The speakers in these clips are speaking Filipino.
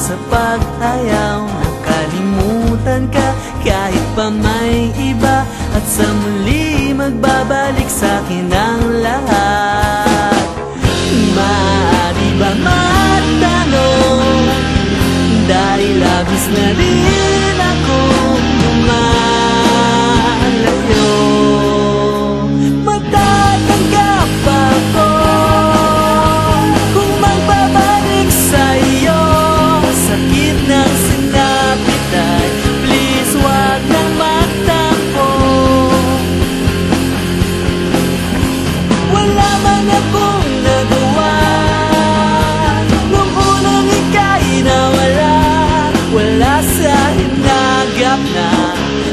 sa pag-ayaw Nakalimutan ka kahit pa may iba. At sa muli magbabalik sa akin ang lahat.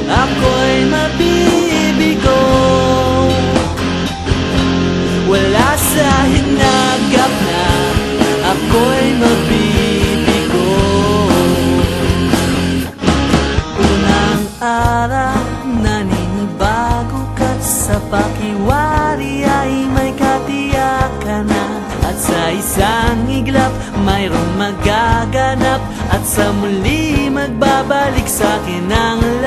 ako'y mabibigo. Wala sa hinagap na ako'y mabibigo. Unang araw naninibago ka't sa pakiwari ay may katiyakan na. At sa mayroong magaganap. At sa muli magbabalik sa akin ang lahat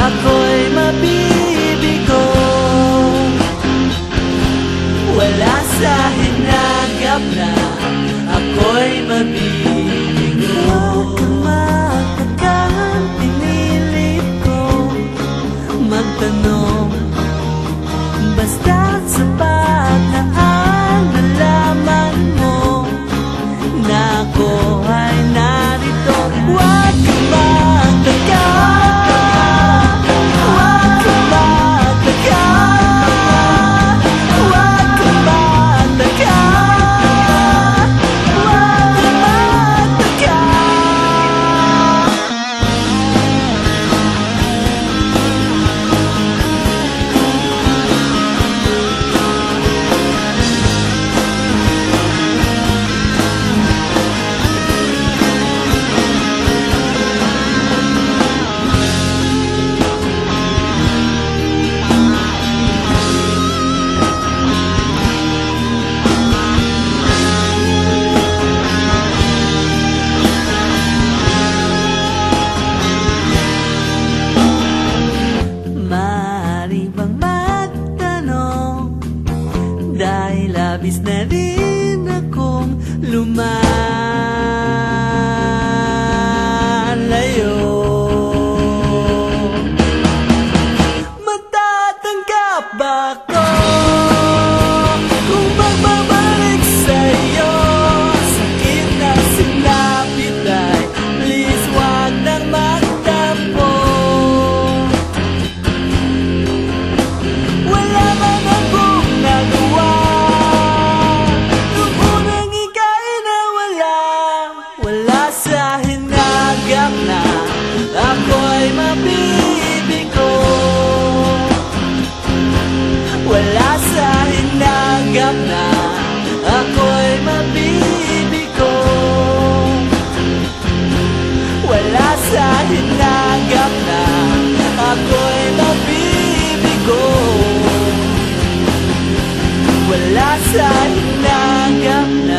a. Labis na rin akong lumayo ko Wala sa hinagap